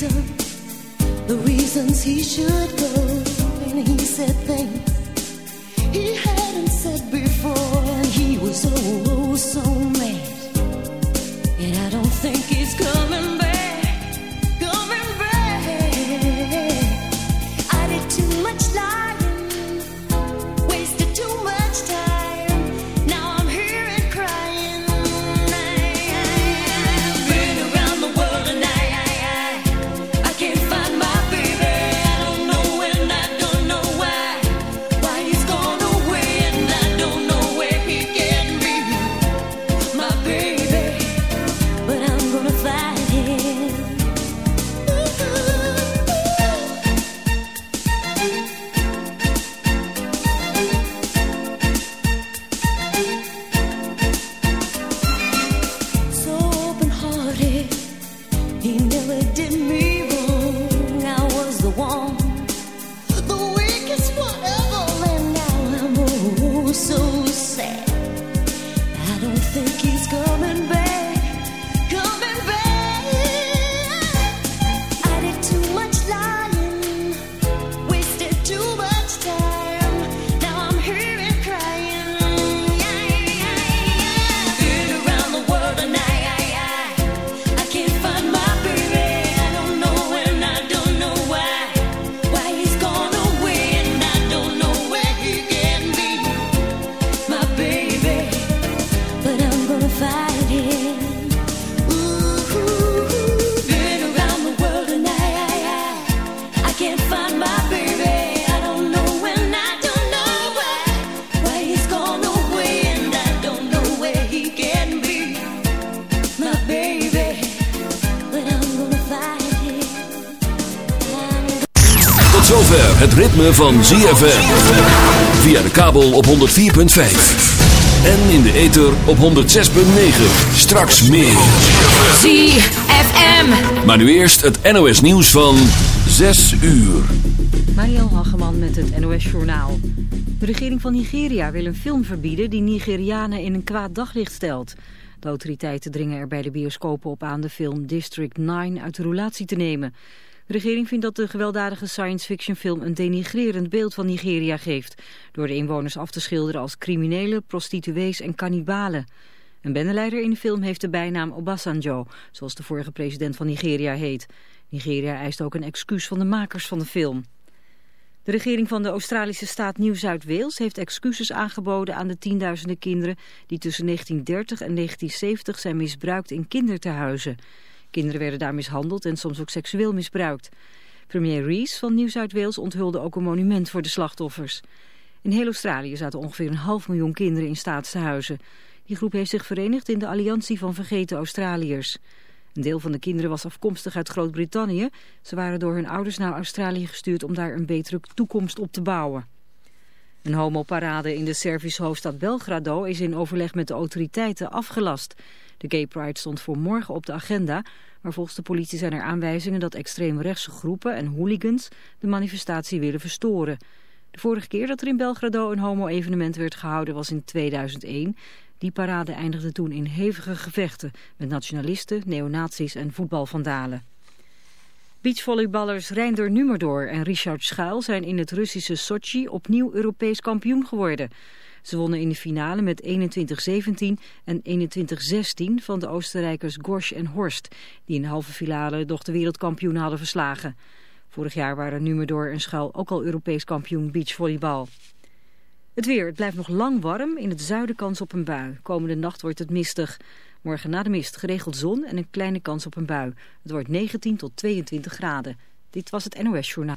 reason, the reasons he should go. And he said things he hadn't said before, and he was oh, oh so mad. And I don't think he's coming. Van ZFM. Via de kabel op 104.5. En in de ether op 106.9. Straks meer. ZFM. Maar nu eerst het NOS nieuws van 6 uur. Mariel Hageman met het NOS Journaal. De regering van Nigeria wil een film verbieden die Nigerianen in een kwaad daglicht stelt. De autoriteiten dringen er bij de bioscopen op aan de film District 9 uit de roulatie te nemen... De regering vindt dat de gewelddadige science fiction film een denigrerend beeld van Nigeria geeft, door de inwoners af te schilderen als criminelen, prostituees en kannibalen. Een bendeleider in de film heeft de bijnaam Obasanjo, zoals de vorige president van Nigeria heet. Nigeria eist ook een excuus van de makers van de film. De regering van de Australische staat Nieuw-Zuid-Wales heeft excuses aangeboden aan de tienduizenden kinderen die tussen 1930 en 1970 zijn misbruikt in kindertehuizen. Kinderen werden daar mishandeld en soms ook seksueel misbruikt. Premier Rees van Nieuw-Zuid-Wales onthulde ook een monument voor de slachtoffers. In heel Australië zaten ongeveer een half miljoen kinderen in staatstehuizen. Die groep heeft zich verenigd in de Alliantie van Vergeten Australiërs. Een deel van de kinderen was afkomstig uit Groot-Brittannië. Ze waren door hun ouders naar Australië gestuurd om daar een betere toekomst op te bouwen. Een homoparade in de Servische hoofdstad Belgrado is in overleg met de autoriteiten afgelast. De Gay Pride stond voor morgen op de agenda, maar volgens de politie zijn er aanwijzingen dat extreemrechtse groepen en hooligans de manifestatie willen verstoren. De vorige keer dat er in Belgrado een homo-evenement werd gehouden was in 2001. Die parade eindigde toen in hevige gevechten met nationalisten, neonazies en voetbalvandalen. Beachvolleyballers Reinder Numerdor en Richard Schuil zijn in het Russische Sochi opnieuw Europees kampioen geworden. Ze wonnen in de finale met 21-17 en 21-16 van de Oostenrijkers Gorsch en Horst, die in de halve finale toch de wereldkampioen hadden verslagen. Vorig jaar waren Numerdor en Schuil ook al Europees kampioen beachvolleybal. Het weer, het blijft nog lang warm. In het zuiden kans op een bui. Komende nacht wordt het mistig. Morgen na de mist geregeld zon en een kleine kans op een bui. Het wordt 19 tot 22 graden. Dit was het NOS Journaal.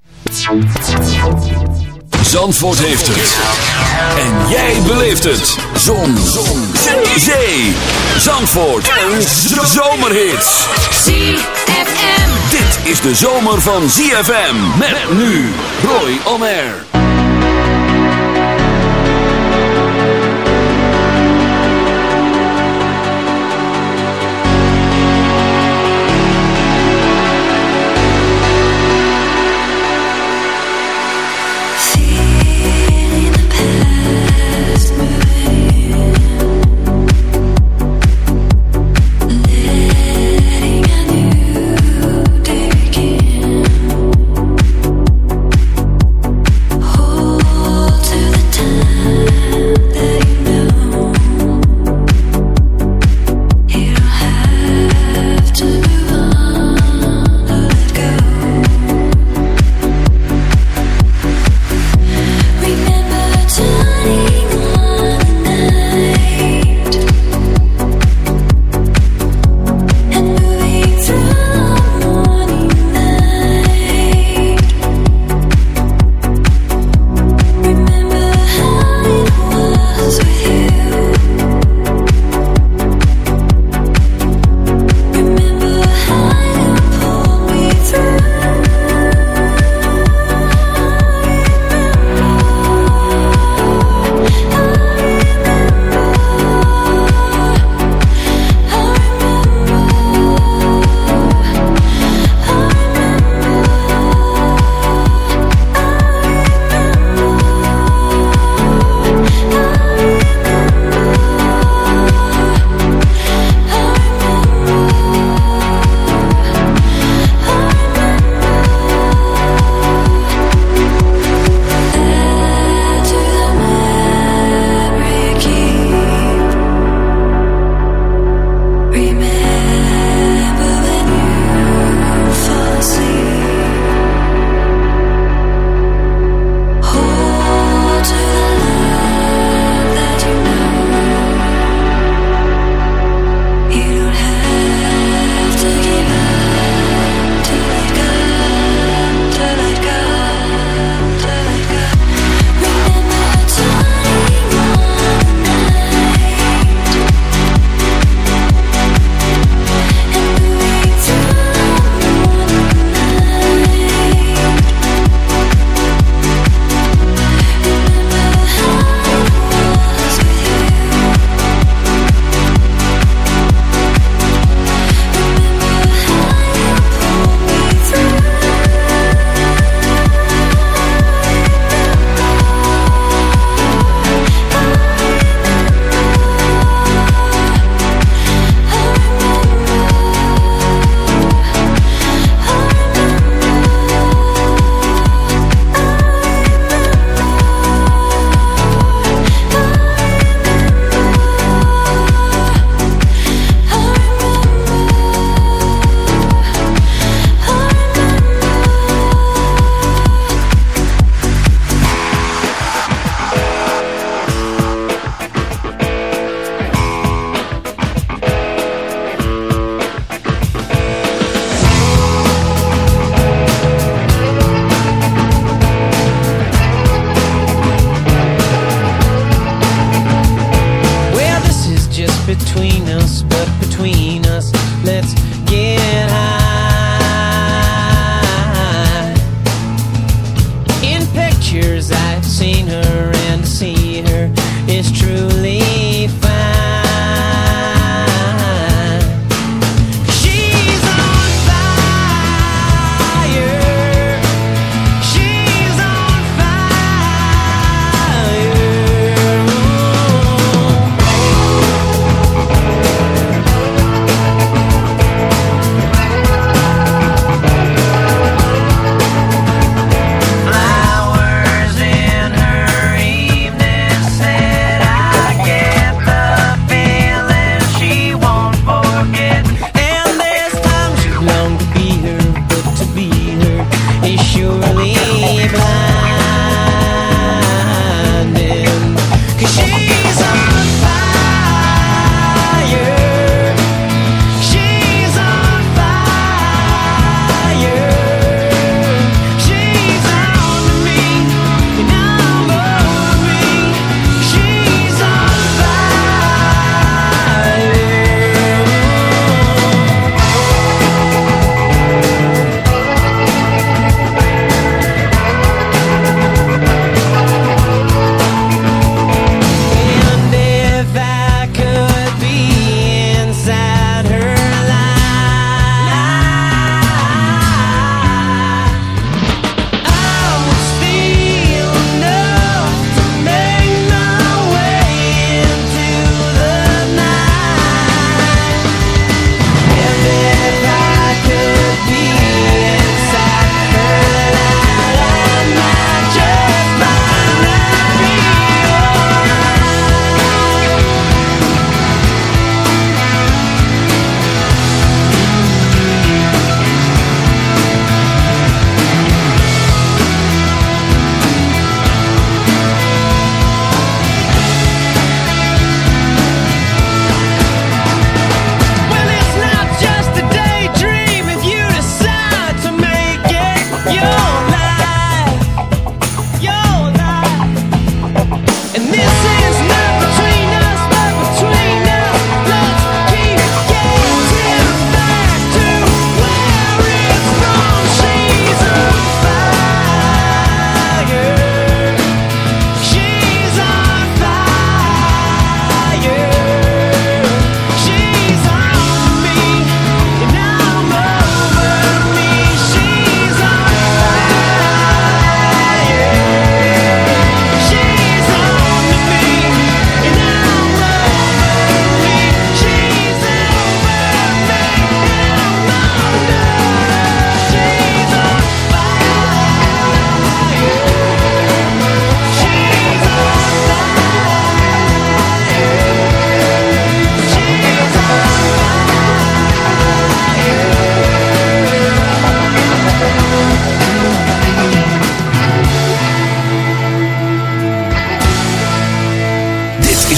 Zandvoort heeft het. En jij beleeft het. Zon. Zon. Zee. Zandvoort. Een zomerhit. ZFM. Dit is de zomer van ZFM. Met nu Roy On Air.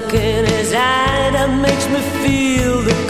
look in his eye that makes me feel the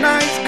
nice.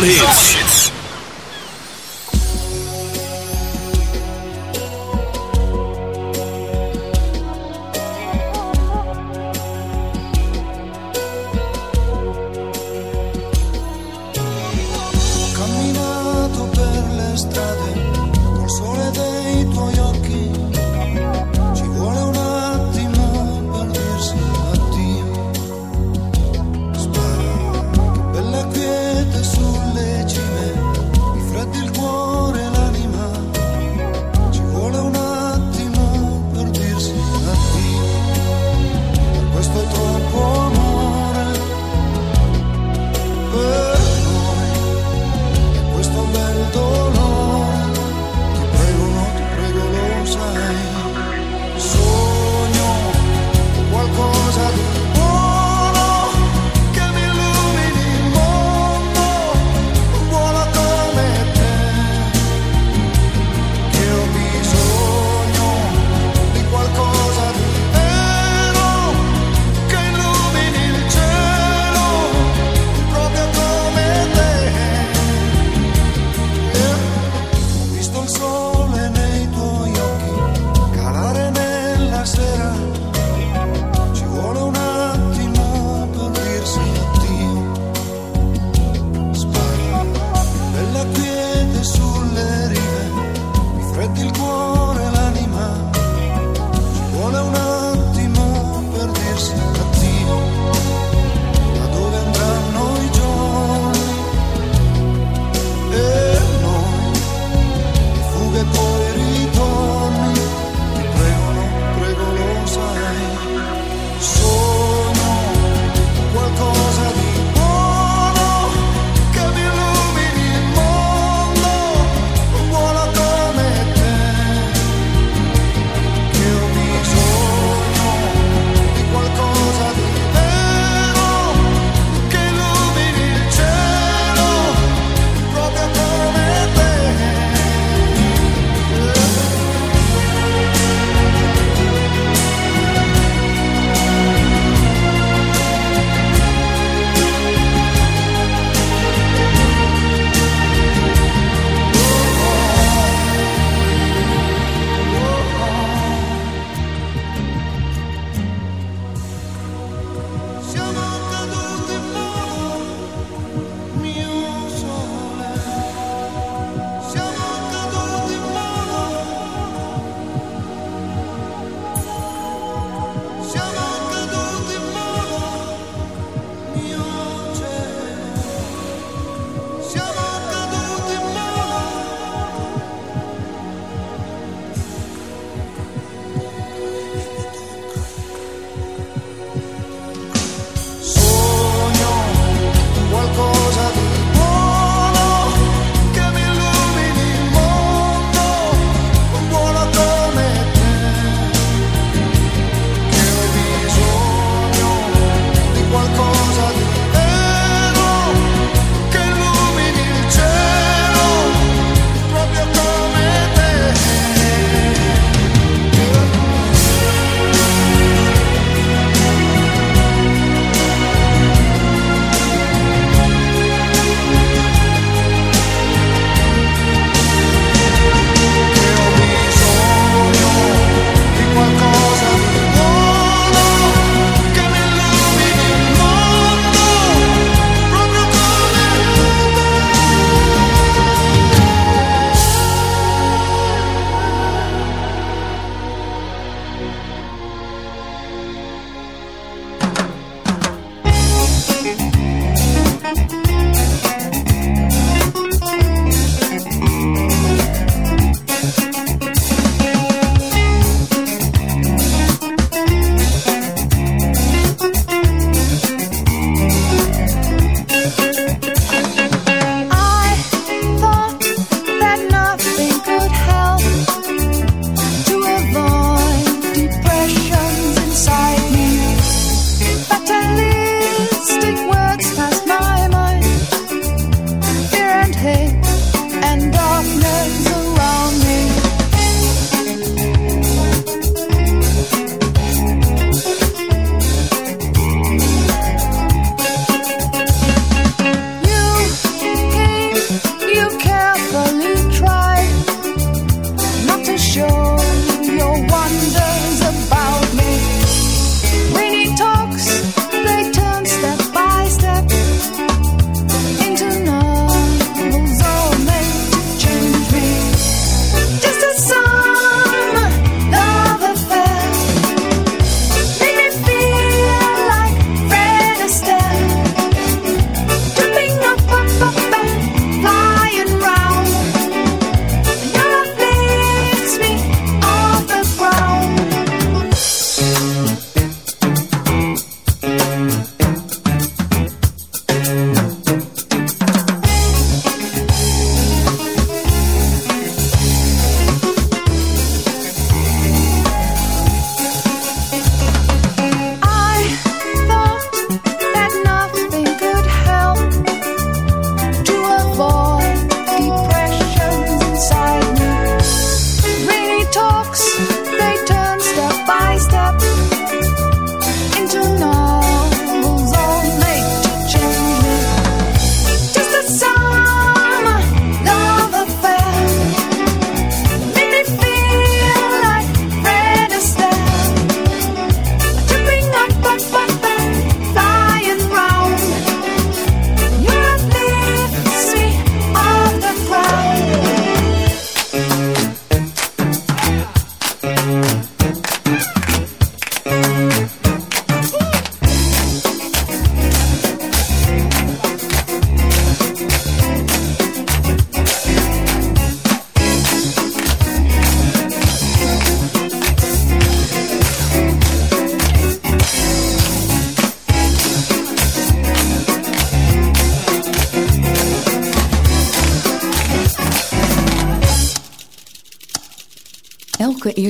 Zomerhits.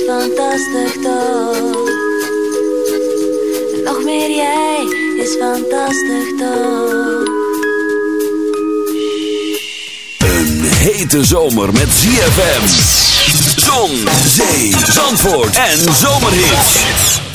is fantastisch toch. Nog meer jij is fantastisch toch. Een hete zomer met ZFM. Zon, zee, zandvoort en zomerhits.